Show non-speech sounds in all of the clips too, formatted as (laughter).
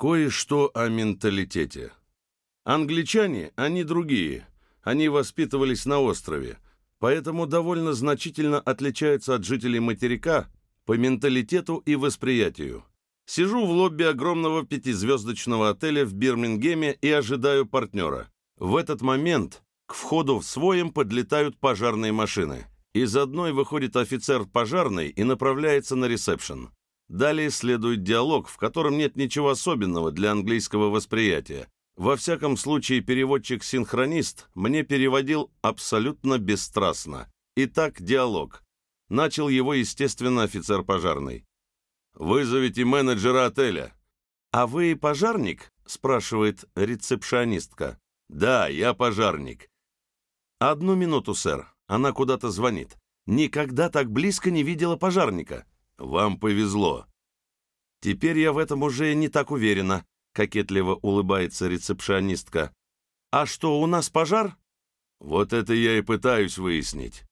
Кое-что о менталитете. Англичане, они другие. Они воспитывались на острове, поэтому довольно значительно отличаются от жителей материка по менталитету и восприятию. Сижу в лобби огромного пятизвездочного отеля в Бирмингеме и ожидаю партнера. В этот момент к входу в своем подлетают пожарные машины. Из одной выходит офицер пожарный и направляется на ресепшн. Далее следует диалог, в котором нет ничего особенного для английского восприятия. Во всяком случае, переводчик-синхронист мне переводил абсолютно бесстрастно. Итак, диалог. Начал его, естественно, офицер пожарный. «Вызовите менеджера отеля». «А вы пожарник?» – спрашивает рецепшионистка. «Да, я пожарник». «Одну минуту, сэр. Она куда-то звонит. Никогда так близко не видела пожарника. Вам повезло. Теперь я в этом уже не так уверена, кокетливо улыбается рецепшионистка. А что, у нас пожар? Вот это я и пытаюсь выяснить.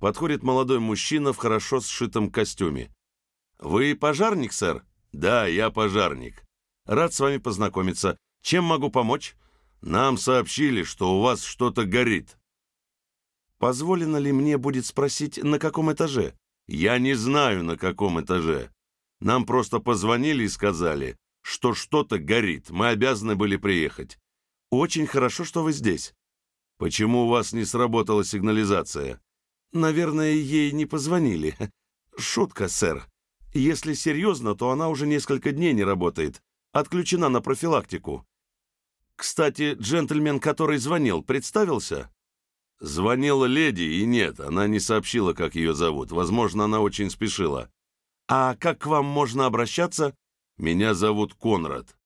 Подходит молодой мужчина в хорошо сшитом костюме. Вы пожарник, сэр? Да, я пожарник. Рад с вами познакомиться. Чем могу помочь? Нам сообщили, что у вас что-то горит. Позволено ли мне будет спросить, на каком этаже? Я не знаю, на каком этаже. Нам просто позвонили и сказали, что что-то горит, мы обязаны были приехать. Очень хорошо, что вы здесь. Почему у вас не сработала сигнализация? Наверное, ей не позвонили. (laughs) Шутка, сэр. Если серьезно, то она уже несколько дней не работает. Отключена на профилактику. Кстати, джентльмен, который звонил, представился? Звонила леди, и нет, она не сообщила, как ее зовут. Возможно, она очень спешила. «А как к вам можно обращаться?» «Меня зовут Конрад».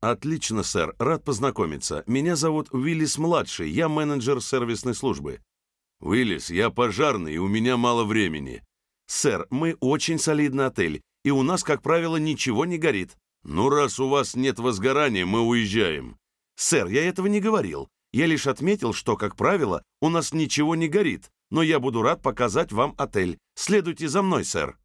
«Отлично, сэр. Рад познакомиться. Меня зовут Уиллис-младший. Я менеджер сервисной службы». «Уиллис, я пожарный, и у меня мало времени». «Сэр, мы очень солидный отель, и у нас, как правило, ничего не горит». «Ну, раз у вас нет возгорания, мы уезжаем». «Сэр, я этого не говорил. Я лишь отметил, что, как правило, у нас ничего не горит, но я буду рад показать вам отель. Следуйте за мной, сэр».